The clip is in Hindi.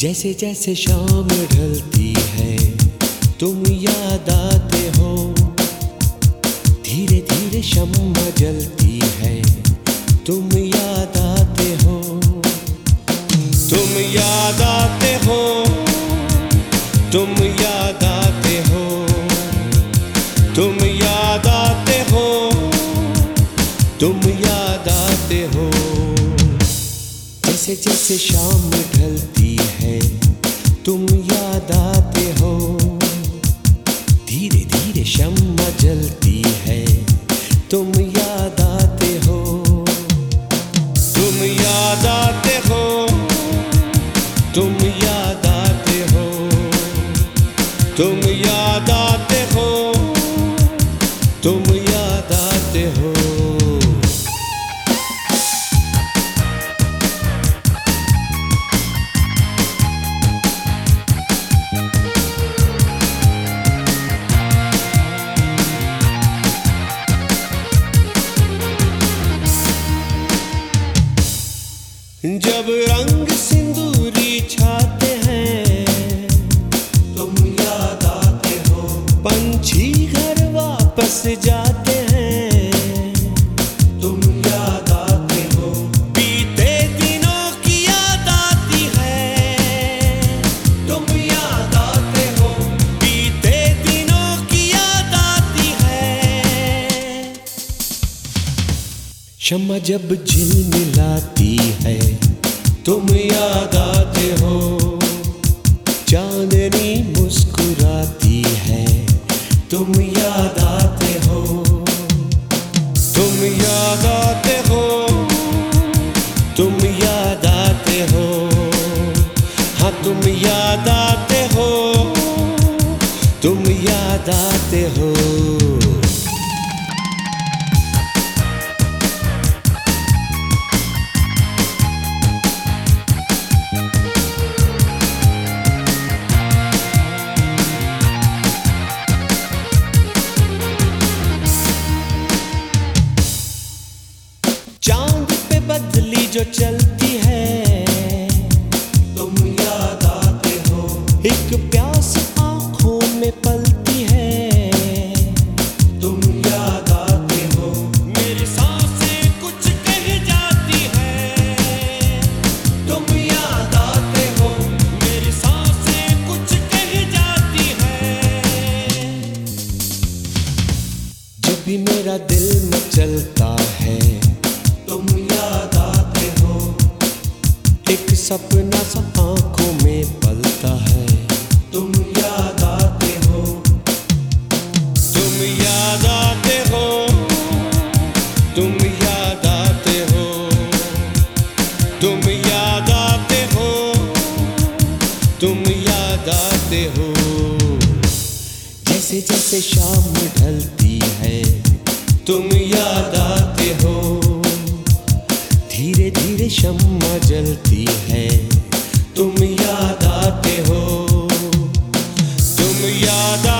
जैसे जैसे शाम ढलती है, तुम याद आते हो। धीरे धीरे शम्मा जलती है, तुम याद आते हो। तुम याद आते हो, तुम याद आते हो। तुम याद आते हो, तुम याद आते हो। जैसे जैसे शाम ढलती तुम याद आते हो। धीरे धीरे शम्मा जलती है। तुम याद आते हो। तुम याद आते हो। तुम याद आते हो। तुम याद आते हो। तुम शम्मा जब झिलमिलाती है, तुम याद आते हो। चांदनी मुस्कुराती है, तुम याद आते हो। तुम याद आते हो, तुम याद आते हो। हाँ तुम याद आते हो, तुम याद आते हो। बदली जो चलती है। तुम याद आते हो। एक प्यास आँखों में पलती है। तुम याद आते हो। मेरी साँसें कुछ कह जाती है। तुम याद आते हो। मेरी साँसें कुछ कह जाती है। जब भी मेरा दिल मचलता है। तुम सपना सा आँखों में पलता है। तुम याद आते हो। तुम याद आते हो। तुम याद आते हो। तुम याद आते हो। तुम याद आते हो। जैसे जैसे शाम ढलती है। तुम याद शम्मा जलती है। तुम याद आते हो। तुम याद आते